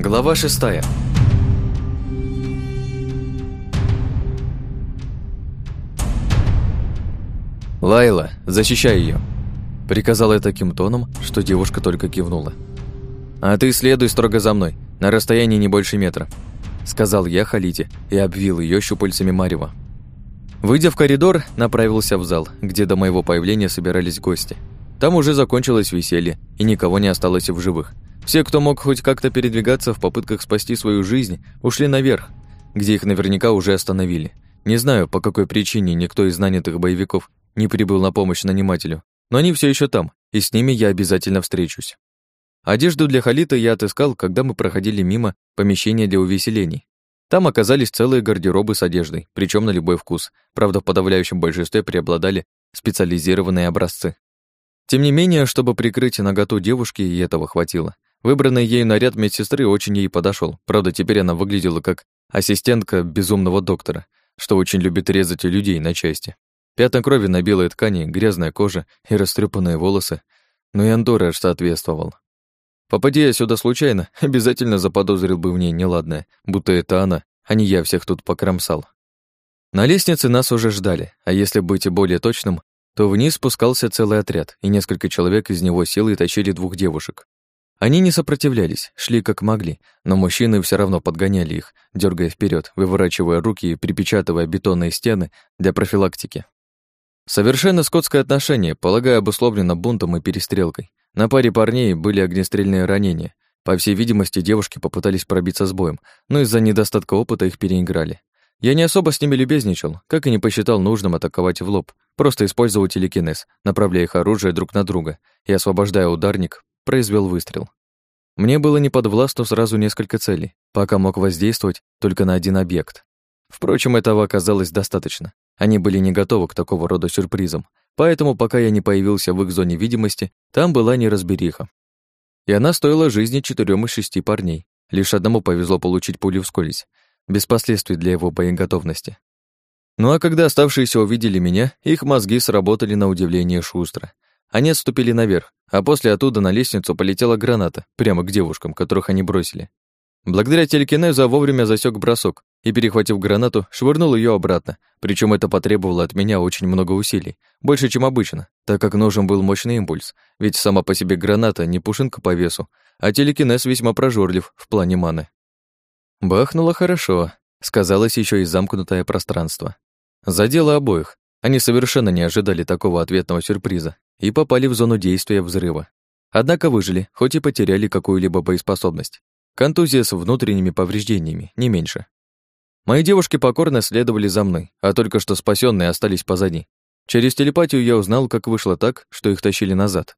Глава шестая. «Лайла, защищай ее, приказал я таким тоном, что девушка только кивнула. «А ты следуй строго за мной, на расстоянии не больше метра», сказал я Халите и обвил ее щупальцами Марева. Выйдя в коридор, направился в зал, где до моего появления собирались гости. Там уже закончилось веселье, и никого не осталось в живых. Все, кто мог хоть как-то передвигаться в попытках спасти свою жизнь, ушли наверх, где их наверняка уже остановили. Не знаю, по какой причине никто из нанятых боевиков не прибыл на помощь нанимателю, но они все еще там, и с ними я обязательно встречусь. Одежду для Халита я отыскал, когда мы проходили мимо помещения для увеселений. Там оказались целые гардеробы с одеждой, причем на любой вкус. Правда, в подавляющем большинстве преобладали специализированные образцы. Тем не менее, чтобы прикрыть наготу девушки, и этого хватило. Выбранный ею наряд медсестры очень ей подошел. Правда, теперь она выглядела как ассистентка безумного доктора, что очень любит резать людей на части. Пятна крови на белой ткани, грязная кожа и растрепанные волосы. Но и антураж соответствовал. Попади я сюда случайно, обязательно заподозрил бы в ней неладное, будто это она, а не я всех тут покромсал. На лестнице нас уже ждали, а если быть более точным, то вниз спускался целый отряд, и несколько человек из него силой тащили двух девушек. Они не сопротивлялись, шли как могли, но мужчины все равно подгоняли их, дергая вперед, выворачивая руки и припечатывая бетонные стены для профилактики. Совершенно скотское отношение, полагаю, обусловлено бунтом и перестрелкой. На паре парней были огнестрельные ранения. По всей видимости, девушки попытались пробиться с боем, но из-за недостатка опыта их переиграли. Я не особо с ними любезничал, как и не посчитал нужным атаковать в лоб, просто использовал телекинез, направляя их оружие друг на друга, и, освобождая ударник, произвел выстрел. Мне было не подвластно сразу несколько целей, пока мог воздействовать только на один объект. Впрочем, этого оказалось достаточно. Они были не готовы к такого рода сюрпризам, поэтому пока я не появился в их зоне видимости, там была неразбериха. И она стоила жизни четырем из шести парней. Лишь одному повезло получить пулю вскользь, без последствий для его боеготовности. Ну а когда оставшиеся увидели меня, их мозги сработали на удивление шустро. Они отступили наверх, а после оттуда на лестницу полетела граната, прямо к девушкам, которых они бросили. Благодаря телекинезу вовремя засек бросок и, перехватив гранату, швырнул ее обратно, причем это потребовало от меня очень много усилий, больше, чем обычно, так как нужен был мощный импульс, ведь сама по себе граната не пушинка по весу, а телекинез весьма прожорлив в плане маны. Бахнуло хорошо, сказалось еще и замкнутое пространство. Задело обоих, они совершенно не ожидали такого ответного сюрприза и попали в зону действия взрыва. Однако выжили, хоть и потеряли какую-либо боеспособность. Контузия с внутренними повреждениями, не меньше. Мои девушки покорно следовали за мной, а только что спасенные остались позади. Через телепатию я узнал, как вышло так, что их тащили назад.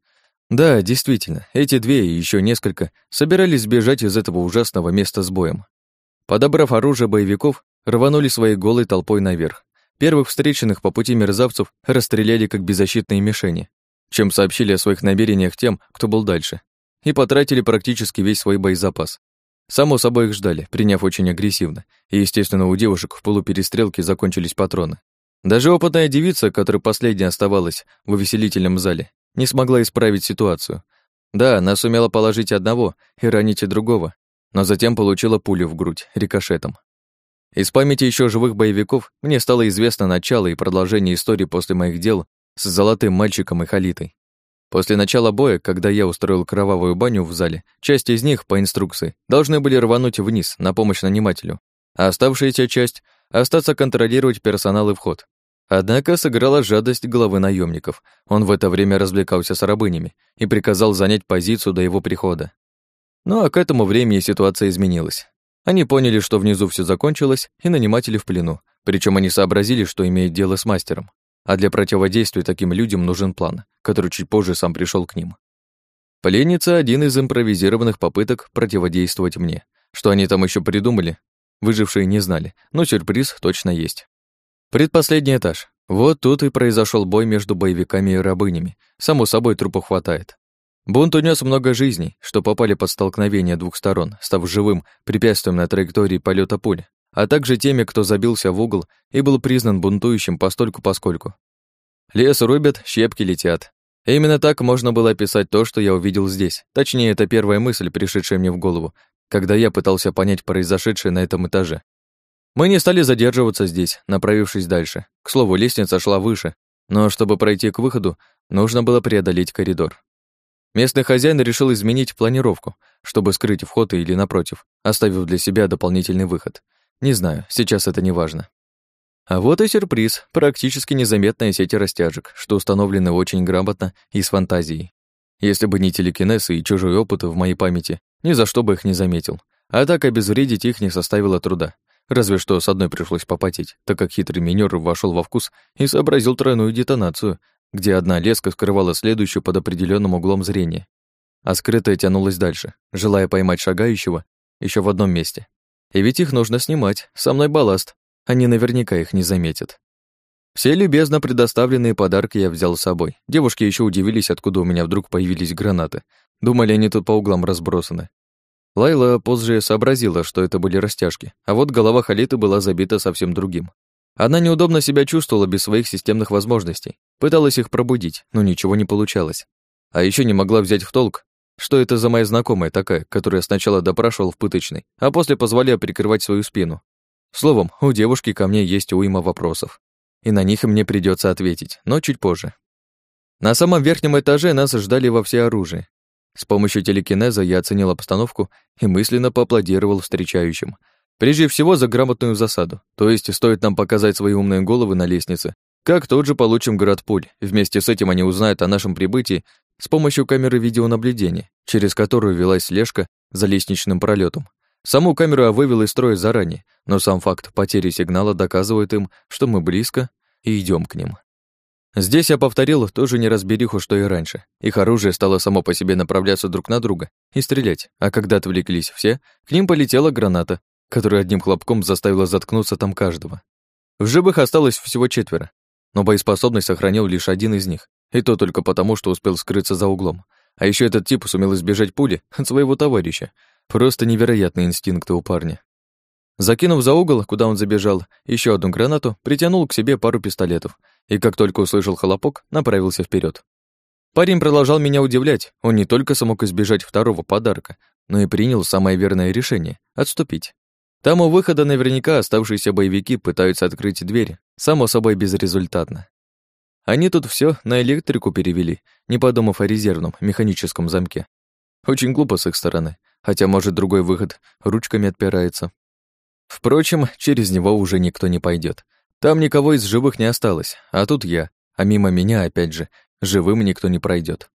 Да, действительно, эти две и еще несколько собирались сбежать из этого ужасного места с боем. Подобрав оружие боевиков, рванули своей голой толпой наверх. Первых встреченных по пути мерзавцев расстреляли как беззащитные мишени, чем сообщили о своих намерениях тем, кто был дальше, и потратили практически весь свой боезапас. Само собой их ждали, приняв очень агрессивно, и, естественно, у девушек в полуперестрелке закончились патроны. Даже опытная девица, которая последняя оставалась в увеселительном зале, не смогла исправить ситуацию. Да, она сумела положить одного и ранить и другого, но затем получила пулю в грудь рикошетом. Из памяти еще живых боевиков мне стало известно начало и продолжение истории после моих дел с золотым мальчиком и халитой. После начала боя, когда я устроил кровавую баню в зале, часть из них, по инструкции, должны были рвануть вниз на помощь нанимателю, а оставшаяся часть — остаться контролировать персонал и вход. Однако сыграла жадость главы наемников. Он в это время развлекался с рабынями и приказал занять позицию до его прихода. Ну а к этому времени ситуация изменилась. Они поняли, что внизу все закончилось, и наниматели в плену. Причем они сообразили, что имеют дело с мастером. А для противодействия таким людям нужен план, который чуть позже сам пришел к ним. Пленница — один из импровизированных попыток противодействовать мне. Что они там еще придумали, выжившие не знали, но сюрприз точно есть. Предпоследний этаж. Вот тут и произошел бой между боевиками и рабынями. Само собой, трупов хватает. Бунт унес много жизней, что попали под столкновение двух сторон, став живым препятствием на траектории полета пуль а также теми, кто забился в угол и был признан бунтующим постольку-поскольку. Лес рубят, щепки летят. Именно так можно было описать то, что я увидел здесь. Точнее, это первая мысль, пришедшая мне в голову, когда я пытался понять произошедшее на этом этаже. Мы не стали задерживаться здесь, направившись дальше. К слову, лестница шла выше, но чтобы пройти к выходу, нужно было преодолеть коридор. Местный хозяин решил изменить планировку, чтобы скрыть вход или, напротив, оставив для себя дополнительный выход. Не знаю, сейчас это не важно. А вот и сюрприз, практически незаметная сеть растяжек, что установлены очень грамотно и с фантазией. Если бы не телекинез и чужой опыт в моей памяти, ни за что бы их не заметил. А так обезвредить их не составило труда. Разве что с одной пришлось попотеть, так как хитрый минер вошел во вкус и сообразил тройную детонацию, где одна леска скрывала следующую под определенным углом зрения, а скрытая тянулась дальше, желая поймать шагающего еще в одном месте. И ведь их нужно снимать, со мной балласт, они наверняка их не заметят. Все любезно предоставленные подарки я взял с собой. Девушки еще удивились, откуда у меня вдруг появились гранаты. Думали, они тут по углам разбросаны. Лайла позже сообразила, что это были растяжки, а вот голова Халиты была забита совсем другим. Она неудобно себя чувствовала без своих системных возможностей, пыталась их пробудить, но ничего не получалось. А еще не могла взять в толк, что это за моя знакомая такая, которая сначала допрашивал в пыточной, а после позволяла прикрывать свою спину. Словом, у девушки ко мне есть уйма вопросов и на них мне придется ответить, но чуть позже. На самом верхнем этаже нас ждали во всеоружии. С помощью телекинеза я оценил обстановку и мысленно поаплодировал встречающим. Прежде всего за грамотную засаду, то есть стоит нам показать свои умные головы на лестнице, как тут же получим град пуль. Вместе с этим они узнают о нашем прибытии с помощью камеры видеонаблюдения, через которую велась слежка за лестничным пролетом. Саму камеру я вывел из строя заранее, но сам факт потери сигнала доказывает им, что мы близко и идем к ним. Здесь я повторил ту же неразбериху, что и раньше. Их оружие стало само по себе направляться друг на друга и стрелять, а когда отвлеклись все, к ним полетела граната, которая одним хлопком заставила заткнуться там каждого. В живых осталось всего четверо, но боеспособность сохранил лишь один из них, и то только потому, что успел скрыться за углом. А еще этот тип сумел избежать пули от своего товарища, Просто невероятные инстинкты у парня. Закинув за угол, куда он забежал, еще одну гранату, притянул к себе пару пистолетов и, как только услышал хлопок, направился вперед. Парень продолжал меня удивлять. Он не только смог избежать второго подарка, но и принял самое верное решение — отступить. Там у выхода наверняка оставшиеся боевики пытаются открыть дверь, само собой безрезультатно. Они тут все на электрику перевели, не подумав о резервном механическом замке. Очень глупо с их стороны, хотя, может, другой выход ручками отпирается. Впрочем, через него уже никто не пойдет. Там никого из живых не осталось, а тут я, а мимо меня, опять же, живым никто не пройдет.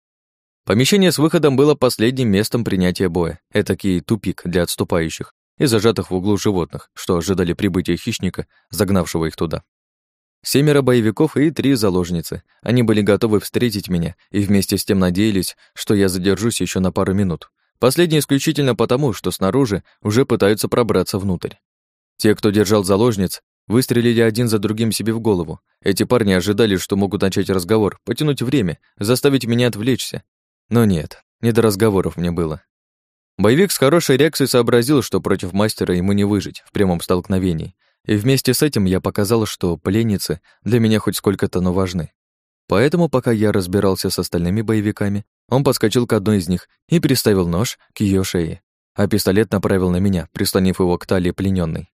Помещение с выходом было последним местом принятия боя, этакий тупик для отступающих и зажатых в углу животных, что ожидали прибытия хищника, загнавшего их туда. Семеро боевиков и три заложницы. Они были готовы встретить меня и вместе с тем надеялись, что я задержусь еще на пару минут. Последнее исключительно потому, что снаружи уже пытаются пробраться внутрь. Те, кто держал заложниц, выстрелили один за другим себе в голову. Эти парни ожидали, что могут начать разговор, потянуть время, заставить меня отвлечься. Но нет, не до разговоров мне было. Боевик с хорошей реакцией сообразил, что против мастера ему не выжить в прямом столкновении. И вместе с этим я показал, что пленницы для меня хоть сколько-то, но важны. Поэтому, пока я разбирался с остальными боевиками, он подскочил к одной из них и приставил нож к ее шее, а пистолет направил на меня, прислонив его к талии плененной.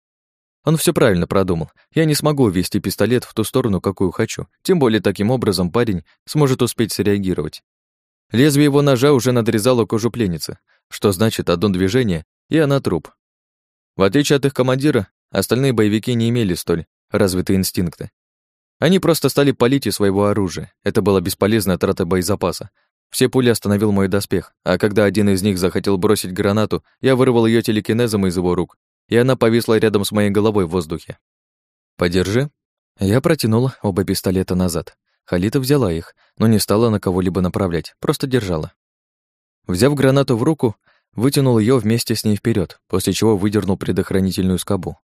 Он все правильно продумал. Я не смогу ввести пистолет в ту сторону, какую хочу, тем более таким образом парень сможет успеть среагировать. Лезвие его ножа уже надрезало кожу пленницы, что значит одно движение, и она труп. В отличие от их командира, остальные боевики не имели столь развитые инстинкты. Они просто стали палить из своего оружия. Это была бесполезная трата боезапаса, все пули остановил мой доспех, а когда один из них захотел бросить гранату, я вырвал ее телекинезом из его рук, и она повисла рядом с моей головой в воздухе. «Подержи». Я протянул оба пистолета назад. Халита взяла их, но не стала на кого-либо направлять, просто держала. Взяв гранату в руку, вытянул ее вместе с ней вперед, после чего выдернул предохранительную скобу.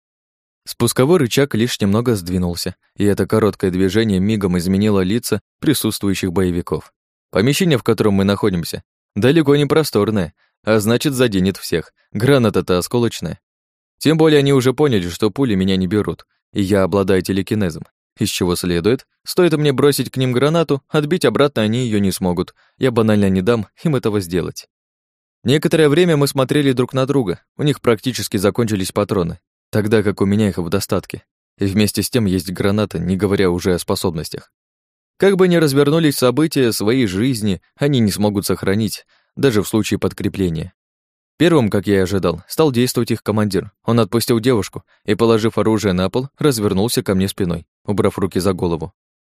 Спусковой рычаг лишь немного сдвинулся, и это короткое движение мигом изменило лица присутствующих боевиков. Помещение, в котором мы находимся, далеко не просторное, а значит, заденет всех. Граната-то осколочная. Тем более они уже поняли, что пули меня не берут, и я обладаю телекинезом. Из чего следует, стоит мне бросить к ним гранату, отбить обратно они ее не смогут. Я банально не дам им этого сделать. Некоторое время мы смотрели друг на друга, у них практически закончились патроны, тогда как у меня их в достатке. И вместе с тем есть граната, не говоря уже о способностях. Как бы ни развернулись события своей жизни, они не смогут сохранить, даже в случае подкрепления. Первым, как я и ожидал, стал действовать их командир. Он отпустил девушку и, положив оружие на пол, развернулся ко мне спиной, убрав руки за голову.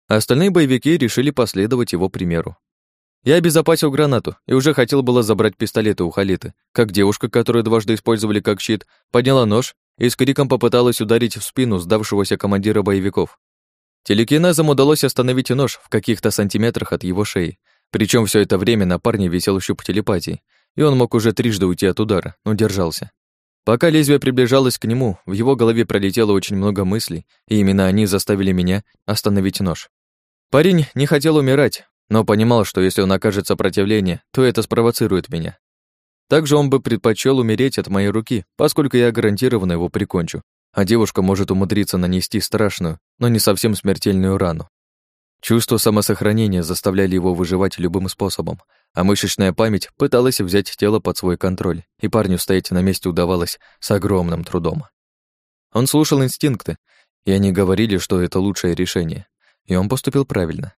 А остальные боевики решили последовать его примеру. Я обезопасил гранату и уже хотел было забрать пистолеты у Халиты, как девушка, которую дважды использовали как щит, подняла нож и с криком попыталась ударить в спину сдавшегося командира боевиков. Телекинезом удалось остановить нож в каких-то сантиметрах от его шеи, причем все это время на парне висел щуп телепатии, и он мог уже трижды уйти от удара, но держался. Пока лезвие приближалось к нему, в его голове пролетело очень много мыслей, и именно они заставили меня остановить нож. Парень не хотел умирать, но понимал, что если он окажет сопротивление, то это спровоцирует меня. Также он бы предпочел умереть от моей руки, поскольку я гарантированно его прикончу, а девушка может умудриться нанести страшную, но не совсем смертельную рану. Чувство самосохранения заставляли его выживать любым способом, а мышечная память пыталась взять тело под свой контроль, и парню стоять на месте удавалось с огромным трудом. Он слушал инстинкты, и они говорили, что это лучшее решение, и он поступил правильно.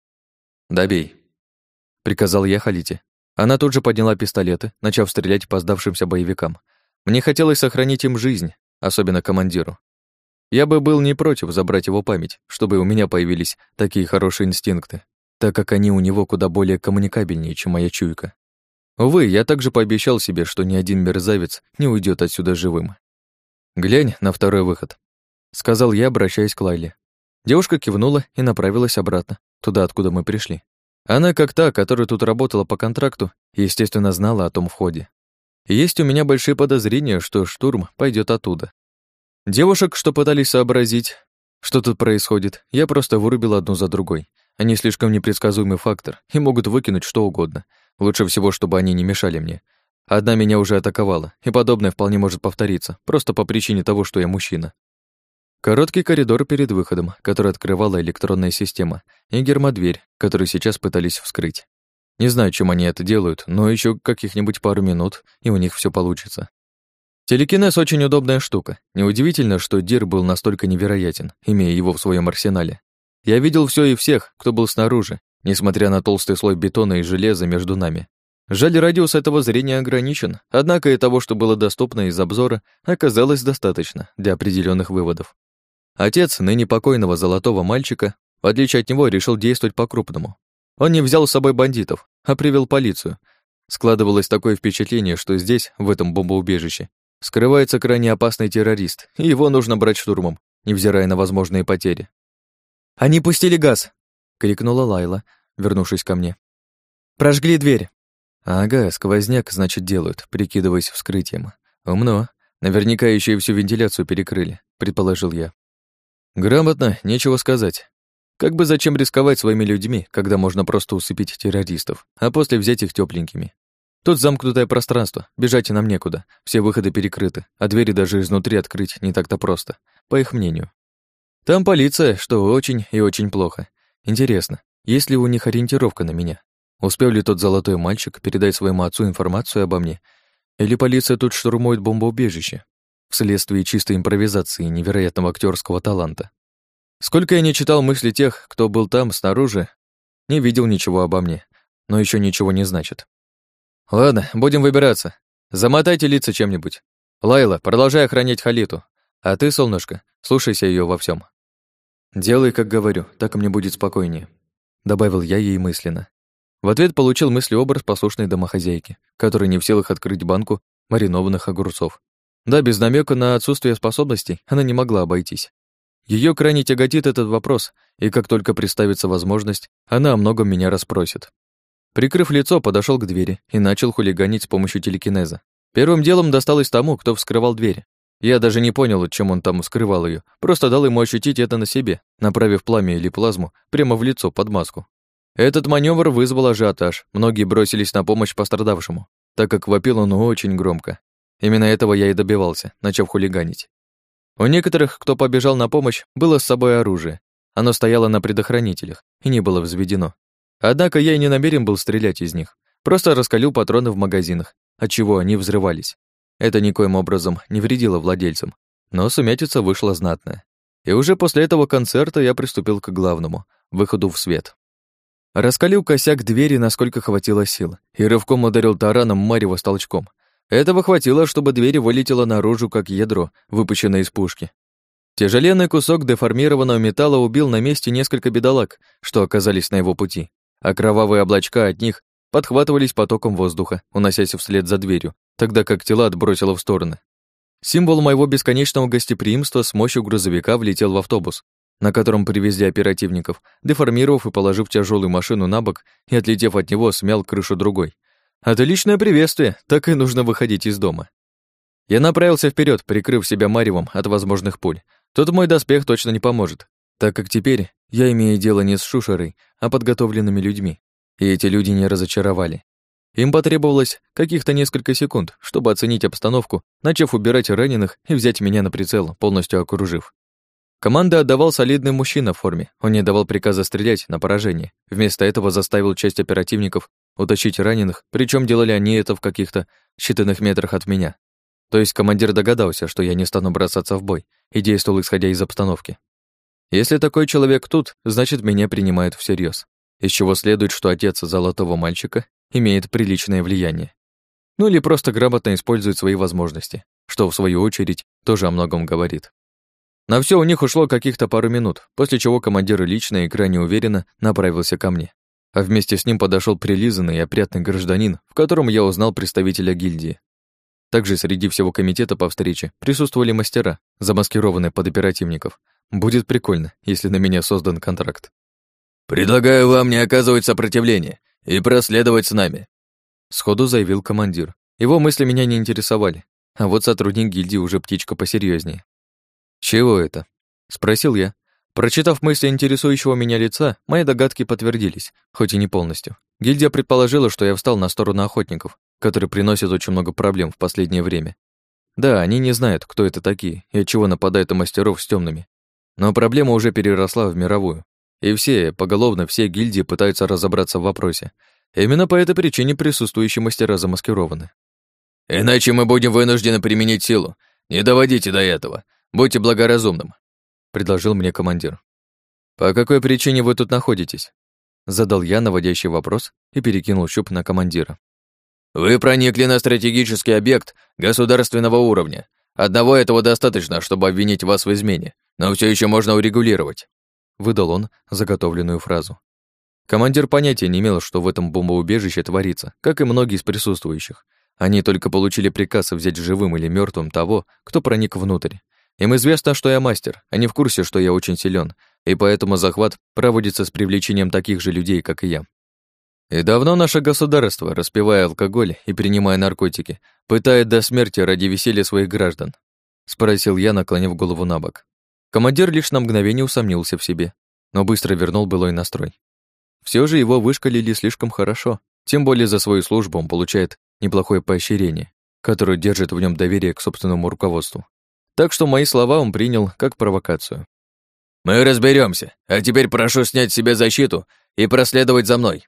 «Добей», — приказал я Халите. Она тут же подняла пистолеты, начав стрелять по сдавшимся боевикам. Мне хотелось сохранить им жизнь, особенно командиру. Я бы был не против забрать его память, чтобы у меня появились такие хорошие инстинкты, так как они у него куда более коммуникабельнее, чем моя чуйка. Увы, я также пообещал себе, что ни один мерзавец не уйдет отсюда живым. «Глянь на второй выход», — сказал я, обращаясь к Лайле. Девушка кивнула и направилась обратно, туда, откуда мы пришли. Она, как та, которая тут работала по контракту, естественно, знала о том входе. Есть у меня большие подозрения, что штурм пойдет оттуда. Девушек, что пытались сообразить, что тут происходит, я просто вырубил одну за другой. Они слишком непредсказуемый фактор и могут выкинуть что угодно. Лучше всего, чтобы они не мешали мне. Одна меня уже атаковала, и подобное вполне может повториться, просто по причине того, что я мужчина. Короткий коридор перед выходом, который открывала электронная система, и гермодверь, которую сейчас пытались вскрыть. Не знаю, чем они это делают, но еще каких-нибудь пару минут, и у них все получится. Телекинез очень удобная штука. Неудивительно, что Дир был настолько невероятен, имея его в своем арсенале. Я видел все и всех, кто был снаружи, несмотря на толстый слой бетона и железа между нами. Жаль, радиус этого зрения ограничен, однако и того, что было доступно из обзора, оказалось достаточно для определенных выводов. Отец ныне покойного золотого мальчика, в отличие от него, решил действовать по-крупному. Он не взял с собой бандитов, а привел полицию. Складывалось такое впечатление, что здесь, в этом бомбоубежище, скрывается крайне опасный террорист, и его нужно брать штурмом, невзирая на возможные потери. «Они пустили газ!» — крикнула Лайла, вернувшись ко мне. «Прожгли дверь!» «Ага, сквозняк, значит, делают, прикидываясь вскрытием. Умно. Наверняка еще и всю вентиляцию перекрыли», — предположил я. Грамотно, нечего сказать. Как бы зачем рисковать своими людьми, когда можно просто усыпить террористов, а после взять их тепленькими? Тут замкнутое пространство, бежать нам некуда, все выходы перекрыты, а двери даже изнутри открыть не так-то просто, по их мнению. Там полиция, что очень и очень плохо. Интересно, есть ли у них ориентировка на меня? Успел ли тот золотой мальчик передать своему отцу информацию обо мне? Или полиция тут штурмует бомбоубежище? вследствие чистой импровизации и невероятного актерского таланта. Сколько я не читал мысли тех, кто был там, снаружи, не видел ничего обо мне, но еще ничего не значит. Ладно, будем выбираться. Замотайте лица чем-нибудь. Лайла, продолжай охранять Халиту. А ты, солнышко, слушайся ее во всем. Делай, как говорю, так мне будет спокойнее. Добавил я ей мысленно. В ответ получил мыслеобраз послушной домохозяйки, которая не в силах открыть банку маринованных огурцов да, без намека на отсутствие способностей она не могла обойтись. Ее крайне тяготит этот вопрос, и как только представится возможность, она о многом меня расспросит. Прикрыв лицо, подошел к двери и начал хулиганить с помощью телекинеза. Первым делом досталось тому, кто вскрывал дверь. Я даже не понял, чем он там скрывал ее, просто дал ему ощутить это на себе, направив пламя или плазму прямо в лицо под маску. Этот маневр вызвал ажиотаж, многие бросились на помощь пострадавшему, так как вопил он очень громко, Именно этого я и добивался, начав хулиганить. У некоторых, кто побежал на помощь, было с собой оружие. Оно стояло на предохранителях и не было взведено. Однако я и не намерен был стрелять из них. Просто раскалил патроны в магазинах, отчего они взрывались. Это никоим образом не вредило владельцам, но сумятица вышла знатная. И уже после этого концерта я приступил к главному — выходу в свет. Раскалил косяк двери, насколько хватило сил, и рывком ударил тараном Марева с толчком. Этого хватило, чтобы дверь вылетела наружу, как ядро, выпущенное из пушки. Тяжеленный кусок деформированного металла убил на месте несколько бедолаг, что оказались на его пути, а кровавые облачка от них подхватывались потоком воздуха, уносясь вслед за дверью, тогда как тела отбросило в стороны. Символ моего бесконечного гостеприимства с мощью грузовика влетел в автобус, на котором привезли оперативников, деформировав и положив тяжелую машину на бок и, отлетев от него, смял крышу другой. Отличное приветствие, так и нужно выходить из дома. Я направился вперед, прикрыв себя маревом от возможных пуль. Тут мой доспех точно не поможет, так как теперь я имею дело не с шушерой, а подготовленными людьми. И эти люди не разочаровали. Им потребовалось каких-то несколько секунд, чтобы оценить обстановку, начав убирать раненых и взять меня на прицел, полностью окружив. Команда отдавал солидный мужчина в форме. Он не давал приказа стрелять на поражение. Вместо этого заставил часть оперативников утащить раненых, причем делали они это в каких-то считанных метрах от меня. То есть командир догадался, что я не стану бросаться в бой, и действовал исходя из обстановки. Если такой человек тут, значит, меня принимают всерьез. Из чего следует, что отец золотого мальчика имеет приличное влияние. Ну или просто грамотно использует свои возможности, что, в свою очередь, тоже о многом говорит. На все у них ушло каких-то пару минут, после чего командир лично и крайне уверенно направился ко мне. А вместе с ним подошел прилизанный и опрятный гражданин, в котором я узнал представителя гильдии. Также среди всего комитета по встрече присутствовали мастера, замаскированные под оперативников. Будет прикольно, если на меня создан контракт. «Предлагаю вам не оказывать сопротивления и проследовать с нами», сходу заявил командир. Его мысли меня не интересовали, а вот сотрудник гильдии уже птичка посерьезнее. «Чего это?» — спросил я. Прочитав мысли интересующего меня лица, мои догадки подтвердились, хоть и не полностью. Гильдия предположила, что я встал на сторону охотников, которые приносят очень много проблем в последнее время. Да, они не знают, кто это такие и от чего нападают на мастеров с темными. Но проблема уже переросла в мировую. И все, поголовно все гильдии пытаются разобраться в вопросе. Именно по этой причине присутствующие мастера замаскированы. «Иначе мы будем вынуждены применить силу. Не доводите до этого. Будьте благоразумным», — предложил мне командир. «По какой причине вы тут находитесь?» Задал я наводящий вопрос и перекинул щуп на командира. «Вы проникли на стратегический объект государственного уровня. Одного этого достаточно, чтобы обвинить вас в измене, но все еще можно урегулировать выдал он заготовленную фразу. Командир понятия не имел, что в этом бомбоубежище творится, как и многие из присутствующих. Они только получили приказ взять живым или мертвым того, кто проник внутрь. Им известно, что я мастер, они в курсе, что я очень силен, и поэтому захват проводится с привлечением таких же людей, как и я. И давно наше государство, распивая алкоголь и принимая наркотики, пытает до смерти ради веселья своих граждан? Спросил я, наклонив голову на бок. Командир лишь на мгновение усомнился в себе, но быстро вернул былой настрой. Все же его вышкалили слишком хорошо, тем более за свою службу он получает неплохое поощрение, которое держит в нем доверие к собственному руководству. Так что мои слова он принял как провокацию. «Мы разберемся, а теперь прошу снять с себя защиту и проследовать за мной».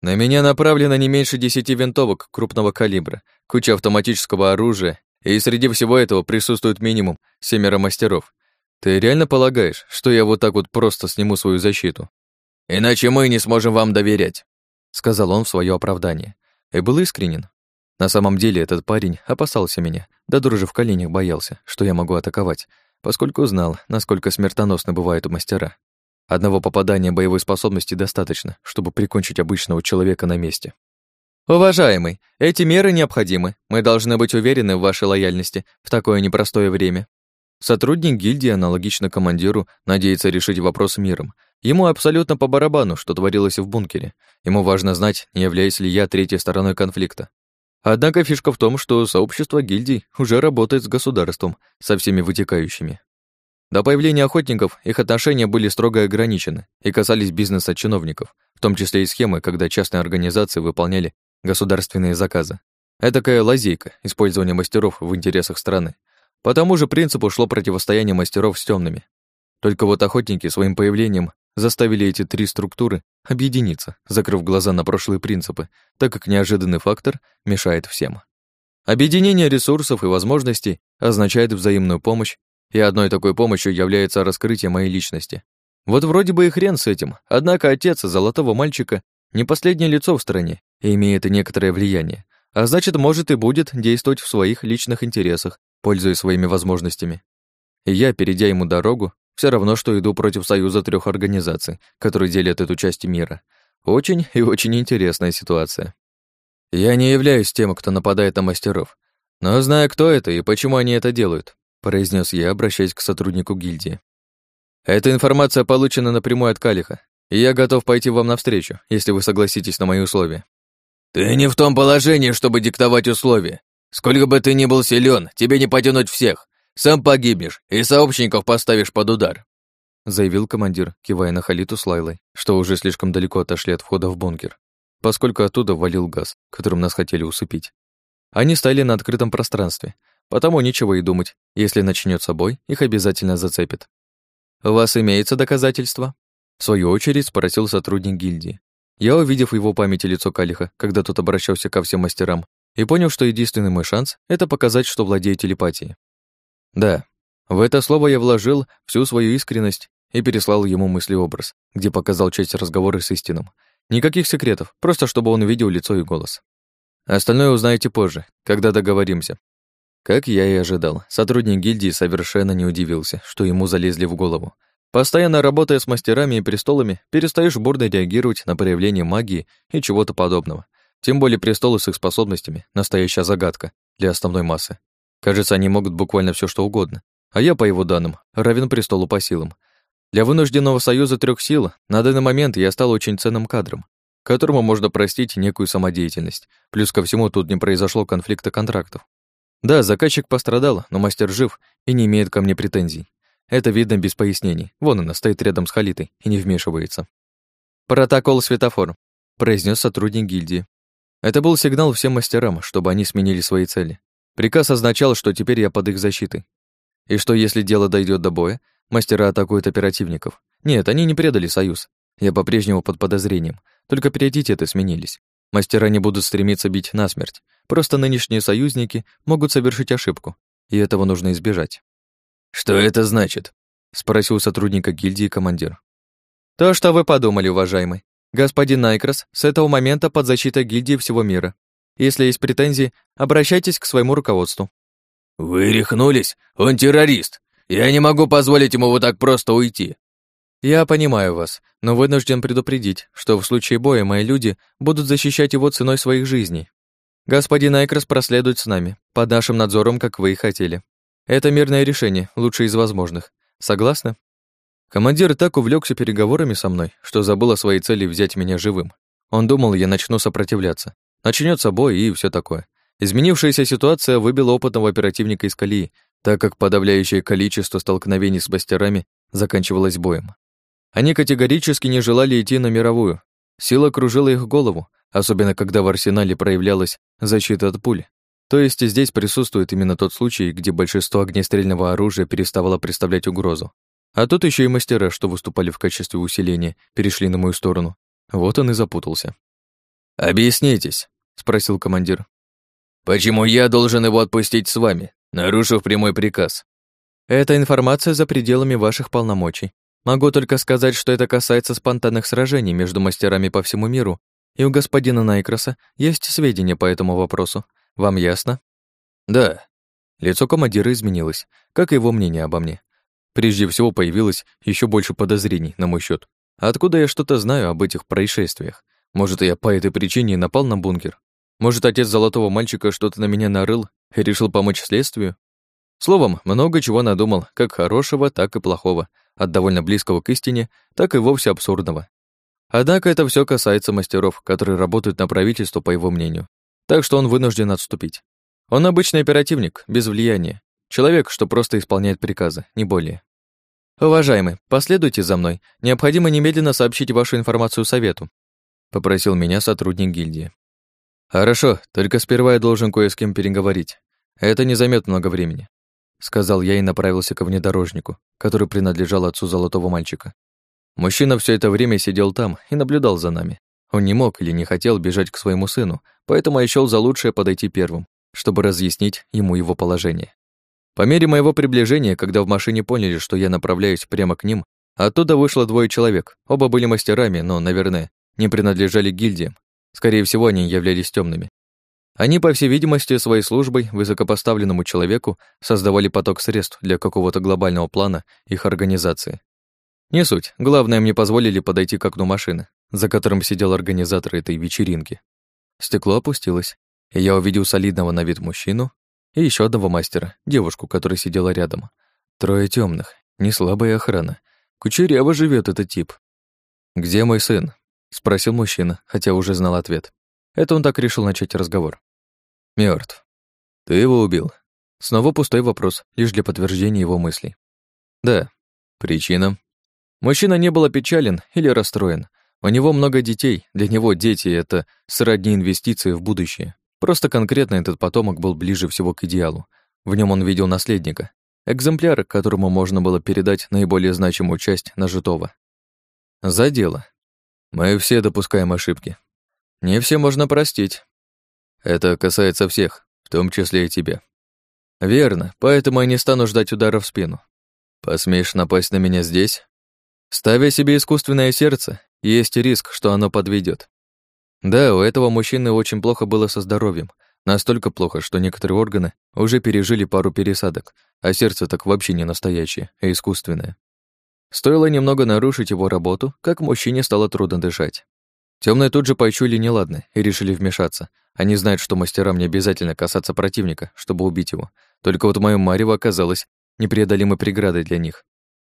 На меня направлено не меньше десяти винтовок крупного калибра, куча автоматического оружия, и среди всего этого присутствует минимум семеро мастеров, ты реально полагаешь, что я вот так вот просто сниму свою защиту? Иначе мы не сможем вам доверять, сказал он в свое оправдание. И был искренен. На самом деле этот парень опасался меня, да даже в коленях боялся, что я могу атаковать, поскольку знал, насколько смертоносны бывают у мастера. Одного попадания боевой способности достаточно, чтобы прикончить обычного человека на месте. «Уважаемый, эти меры необходимы. Мы должны быть уверены в вашей лояльности в такое непростое время», Сотрудник гильдии, аналогично командиру, надеется решить вопрос миром. Ему абсолютно по барабану, что творилось в бункере. Ему важно знать, не являюсь ли я третьей стороной конфликта. Однако фишка в том, что сообщество гильдий уже работает с государством, со всеми вытекающими. До появления охотников их отношения были строго ограничены и касались бизнеса чиновников, в том числе и схемы, когда частные организации выполняли государственные заказы. Этакая лазейка использования мастеров в интересах страны. По тому же принципу шло противостояние мастеров с темными. Только вот охотники своим появлением заставили эти три структуры объединиться, закрыв глаза на прошлые принципы, так как неожиданный фактор мешает всем. Объединение ресурсов и возможностей означает взаимную помощь, и одной такой помощью является раскрытие моей личности. Вот вроде бы и хрен с этим, однако отец золотого мальчика не последнее лицо в стране и имеет некоторое влияние, а значит, может и будет действовать в своих личных интересах, пользуясь своими возможностями. И я, перейдя ему дорогу, все равно, что иду против союза трех организаций, которые делят эту часть мира. Очень и очень интересная ситуация. Я не являюсь тем, кто нападает на мастеров, но знаю, кто это и почему они это делают, произнес я, обращаясь к сотруднику гильдии. Эта информация получена напрямую от Калиха, и я готов пойти вам навстречу, если вы согласитесь на мои условия. Ты не в том положении, чтобы диктовать условия. Сколько бы ты ни был силен, тебе не потянуть всех. Сам погибнешь и сообщников поставишь под удар», заявил командир, кивая на Халиту с Лайлой, что уже слишком далеко отошли от входа в бункер, поскольку оттуда валил газ, которым нас хотели усыпить. Они стояли на открытом пространстве, потому нечего и думать, если начнется бой, их обязательно зацепит. «У вас имеется доказательство?» В свою очередь спросил сотрудник гильдии. Я, увидев его памяти лицо Калиха, когда тот обращался ко всем мастерам, и понял, что единственный мой шанс — это показать, что владею телепатией. Да, в это слово я вложил всю свою искренность и переслал ему мыслеобраз, где показал часть разговора с истином. Никаких секретов, просто чтобы он увидел лицо и голос. Остальное узнаете позже, когда договоримся. Как я и ожидал, сотрудник гильдии совершенно не удивился, что ему залезли в голову. Постоянно работая с мастерами и престолами, перестаешь бурно реагировать на проявление магии и чего-то подобного. Тем более престолы с их способностями — настоящая загадка для основной массы. Кажется, они могут буквально все что угодно. А я, по его данным, равен престолу по силам. Для вынужденного союза трех сил на данный момент я стал очень ценным кадром, которому можно простить некую самодеятельность. Плюс ко всему тут не произошло конфликта контрактов. Да, заказчик пострадал, но мастер жив и не имеет ко мне претензий. Это видно без пояснений. Вон она стоит рядом с Халитой и не вмешивается. «Протокол светофор», — произнес сотрудник гильдии. Это был сигнал всем мастерам, чтобы они сменили свои цели. Приказ означал, что теперь я под их защитой. И что если дело дойдет до боя, мастера атакуют оперативников. Нет, они не предали союз. Я по-прежнему под подозрением. Только приоритеты сменились. Мастера не будут стремиться бить насмерть. Просто нынешние союзники могут совершить ошибку, и этого нужно избежать. «Что это значит?» — спросил сотрудника гильдии командир. «То, что вы подумали, уважаемый. Господин Найкрас с этого момента под защитой гильдии всего мира. Если есть претензии, обращайтесь к своему руководству». «Вы рехнулись? Он террорист. Я не могу позволить ему вот так просто уйти». «Я понимаю вас, но вынужден предупредить, что в случае боя мои люди будут защищать его ценой своих жизней. Господин Айкрас проследует с нами, под нашим надзором, как вы и хотели. Это мирное решение, лучшее из возможных. Согласны?» Командир так увлекся переговорами со мной, что забыл о своей цели взять меня живым. Он думал, я начну сопротивляться, Начнется бой и все такое. Изменившаяся ситуация выбила опытного оперативника из колеи, так как подавляющее количество столкновений с мастерами заканчивалось боем. Они категорически не желали идти на мировую. Сила кружила их голову, особенно когда в арсенале проявлялась защита от пуль. То есть здесь присутствует именно тот случай, где большинство огнестрельного оружия переставало представлять угрозу. А тут еще и мастера, что выступали в качестве усиления, перешли на мою сторону. Вот он и запутался. «Объяснитесь», спросил командир. Почему я должен его отпустить с вами, нарушив прямой приказ? Эта информация за пределами ваших полномочий. Могу только сказать, что это касается спонтанных сражений между мастерами по всему миру, и у господина Найкроса есть сведения по этому вопросу. Вам ясно? Да. Лицо командира изменилось, как и его мнение обо мне. Прежде всего появилось еще больше подозрений на мой счет. Откуда я что-то знаю об этих происшествиях? Может, я по этой причине напал на бункер? Может, отец золотого мальчика что-то на меня нарыл и решил помочь следствию? Словом, много чего надумал, как хорошего, так и плохого, от довольно близкого к истине, так и вовсе абсурдного. Однако это все касается мастеров, которые работают на правительство, по его мнению. Так что он вынужден отступить. Он обычный оперативник, без влияния. Человек, что просто исполняет приказы, не более. «Уважаемый, последуйте за мной. Необходимо немедленно сообщить вашу информацию совету», попросил меня сотрудник гильдии. «Хорошо, только сперва я должен кое с кем переговорить. Это не займет много времени», — сказал я и направился к внедорожнику, который принадлежал отцу золотого мальчика. Мужчина все это время сидел там и наблюдал за нами. Он не мог или не хотел бежать к своему сыну, поэтому я счёл за лучшее подойти первым, чтобы разъяснить ему его положение. По мере моего приближения, когда в машине поняли, что я направляюсь прямо к ним, оттуда вышло двое человек. Оба были мастерами, но, наверное, не принадлежали гильдиям. Скорее всего, они являлись темными. Они, по всей видимости, своей службой высокопоставленному человеку создавали поток средств для какого-то глобального плана их организации. Не суть. Главное, мне позволили подойти к окну машины, за которым сидел организатор этой вечеринки. Стекло опустилось, и я увидел солидного на вид мужчину и еще одного мастера, девушку, которая сидела рядом. Трое темных, не слабая охрана. Кучеряво живет этот тип. «Где мой сын?» — спросил мужчина, хотя уже знал ответ. Это он так решил начать разговор. Мертв. Ты его убил?» Снова пустой вопрос, лишь для подтверждения его мыслей. «Да. Причина?» Мужчина не был опечален или расстроен. У него много детей, для него дети — это сродни инвестиции в будущее. Просто конкретно этот потомок был ближе всего к идеалу. В нем он видел наследника, экземпляр, которому можно было передать наиболее значимую часть нажитого. За дело. Мы все допускаем ошибки. Не все можно простить. Это касается всех, в том числе и тебя. Верно, поэтому я не стану ждать удара в спину. Посмеешь напасть на меня здесь? Ставя себе искусственное сердце, есть риск, что оно подведет. Да, у этого мужчины очень плохо было со здоровьем. Настолько плохо, что некоторые органы уже пережили пару пересадок, а сердце так вообще не настоящее, а искусственное. Стоило немного нарушить его работу, как мужчине стало трудно дышать. Темные тут же почули неладно и решили вмешаться. Они знают, что мастерам не обязательно касаться противника, чтобы убить его. Только вот моё марево оказалось непреодолимой преградой для них.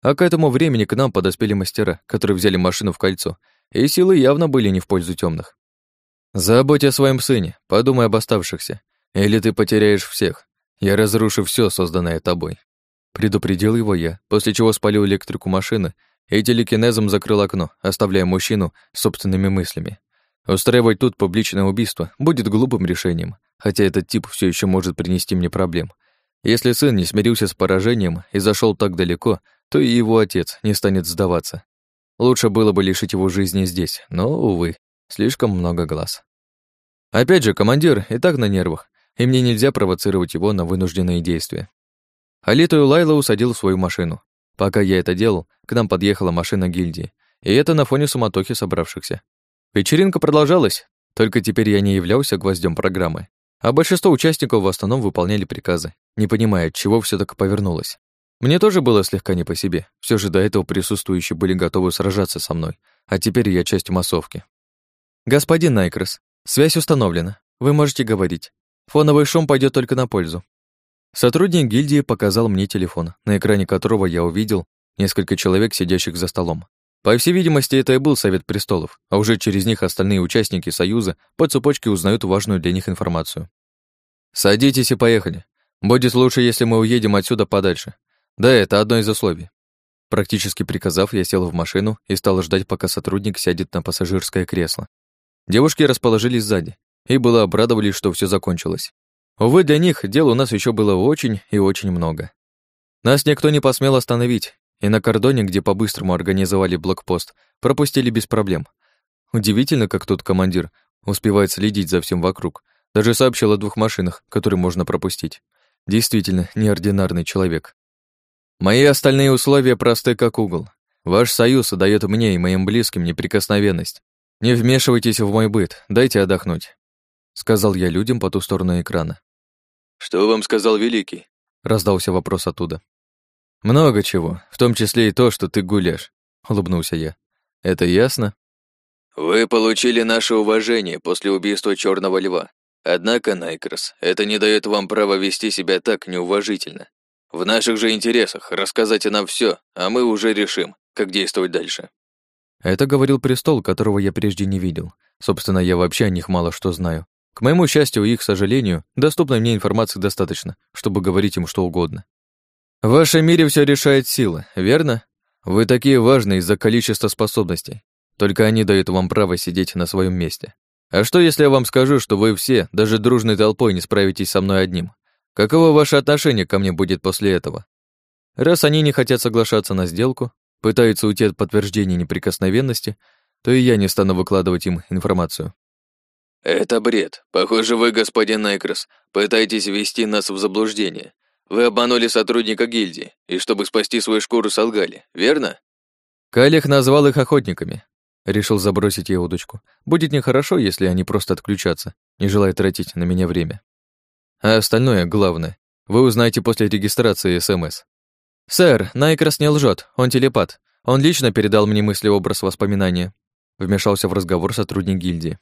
А к этому времени к нам подоспели мастера, которые взяли машину в кольцо, и силы явно были не в пользу темных. Забудь о своем сыне, подумай об оставшихся, или ты потеряешь всех. Я разрушу все, созданное тобой. Предупредил его я, после чего спалил электрику машины и телекинезом закрыл окно, оставляя мужчину собственными мыслями. Устраивать тут публичное убийство будет глупым решением, хотя этот тип все еще может принести мне проблем. Если сын не смирился с поражением и зашел так далеко, то и его отец не станет сдаваться. Лучше было бы лишить его жизни здесь, но, увы, Слишком много глаз. Опять же, командир и так на нервах, и мне нельзя провоцировать его на вынужденные действия. Алиту Лайла усадил в свою машину. Пока я это делал, к нам подъехала машина гильдии, и это на фоне суматохи собравшихся. Вечеринка продолжалась, только теперь я не являлся гвоздем программы, а большинство участников в основном выполняли приказы, не понимая, чего все так повернулось. Мне тоже было слегка не по себе, все же до этого присутствующие были готовы сражаться со мной, а теперь я часть массовки. «Господин Найкрос, связь установлена. Вы можете говорить. Фоновый шум пойдет только на пользу». Сотрудник гильдии показал мне телефон, на экране которого я увидел несколько человек, сидящих за столом. По всей видимости, это и был Совет Престолов, а уже через них остальные участники Союза по цепочке узнают важную для них информацию. «Садитесь и поехали. Будет лучше, если мы уедем отсюда подальше. Да, это одно из условий». Практически приказав, я сел в машину и стал ждать, пока сотрудник сядет на пассажирское кресло. Девушки расположились сзади и было обрадовались, что все закончилось. Увы, для них дел у нас еще было очень и очень много. Нас никто не посмел остановить, и на кордоне, где по-быстрому организовали блокпост, пропустили без проблем. Удивительно, как тот командир успевает следить за всем вокруг. Даже сообщил о двух машинах, которые можно пропустить. Действительно, неординарный человек. Мои остальные условия просты, как угол. Ваш союз дает мне и моим близким неприкосновенность, «Не вмешивайтесь в мой быт, дайте отдохнуть», — сказал я людям по ту сторону экрана. «Что вам сказал Великий?» — раздался вопрос оттуда. «Много чего, в том числе и то, что ты гуляешь», — улыбнулся я. «Это ясно?» «Вы получили наше уважение после убийства Черного Льва. Однако, Найкрос, это не дает вам права вести себя так неуважительно. В наших же интересах рассказать нам все, а мы уже решим, как действовать дальше». Это говорил престол, которого я прежде не видел. Собственно, я вообще о них мало что знаю. К моему счастью и их сожалению, доступной мне информации достаточно, чтобы говорить им что угодно. В вашем мире все решает сила, верно? Вы такие важные из-за количества способностей. Только они дают вам право сидеть на своем месте. А что, если я вам скажу, что вы все, даже дружной толпой, не справитесь со мной одним? Каково ваше отношение ко мне будет после этого? Раз они не хотят соглашаться на сделку, пытаются уйти от подтверждения неприкосновенности, то и я не стану выкладывать им информацию. «Это бред. Похоже, вы, господин Найкрос, пытаетесь ввести нас в заблуждение. Вы обманули сотрудника гильдии, и чтобы спасти свою шкуру, солгали, верно?» Калих назвал их охотниками. Решил забросить я удочку. Будет нехорошо, если они просто отключатся, не желая тратить на меня время. А остальное, главное, вы узнаете после регистрации СМС. «Сэр, Найкрос не лжет, он телепат. Он лично передал мне мысли образ воспоминания», вмешался в разговор сотрудник гильдии.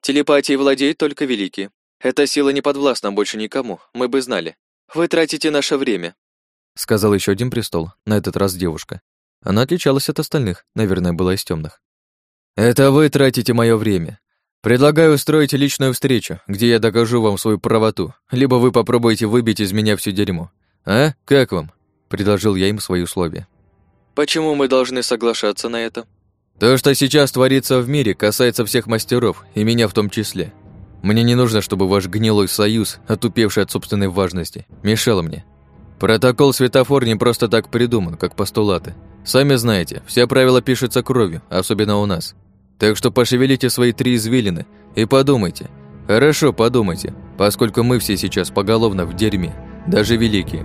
«Телепатией владеют только великие. Эта сила не подвластна больше никому, мы бы знали. Вы тратите наше время», сказал еще один престол, на этот раз девушка. Она отличалась от остальных, наверное, была из темных. «Это вы тратите мое время. Предлагаю устроить личную встречу, где я докажу вам свою правоту, либо вы попробуете выбить из меня все дерьмо. А? Как вам?» Предложил я им свои условия. «Почему мы должны соглашаться на это?» «То, что сейчас творится в мире, касается всех мастеров, и меня в том числе. Мне не нужно, чтобы ваш гнилой союз, отупевший от собственной важности, мешал мне. Протокол светофор не просто так придуман, как постулаты. Сами знаете, все правила пишутся кровью, особенно у нас. Так что пошевелите свои три извилины и подумайте. Хорошо, подумайте, поскольку мы все сейчас поголовно в дерьме, даже великие.